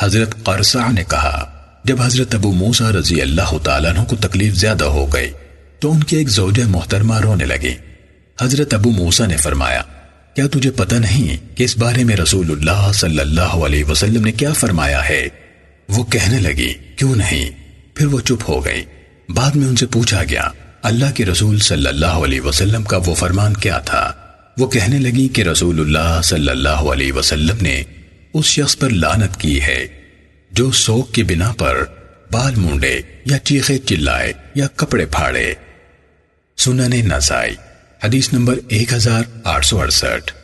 حضرت قرصہ نے کہا، جب حضرت ابو موسیٰ رضی اللہ تعالیٰ عنہ کو تکلیف زیادہ ہو گئی، تو ان کی ایک زوجہ محترمہ رونے لگی حضرت ابو موسیٰ نے فرمایا، کیا تجھے پتہ نہیں کہ اس بارے میں رسول اللہ صلی اللہ علیہ وسلم نے کیا فرمایا ہے؟ وہ کہنے لگی، کیوں نہیں؟ پھر وہ چپ ہو گئی۔ بعد میں ان سے پوچھا گیا، اللہ کے رسول صلی اللہ علیہ وسلم کا وہ فرمان کیا تھا؟ وہ کہنے لگی کہ رسول اللہ صلی اللہ علیہ وسلم نے اس شخص پر لانت کی ہے، جو سوک کی بنا پر بال مونڈے یا چیخے چلائے یا کپڑے پھاڑے۔ سنن نسائی حدیث نمبر ایک ہزار آٹھ سو اڑسٹھ۔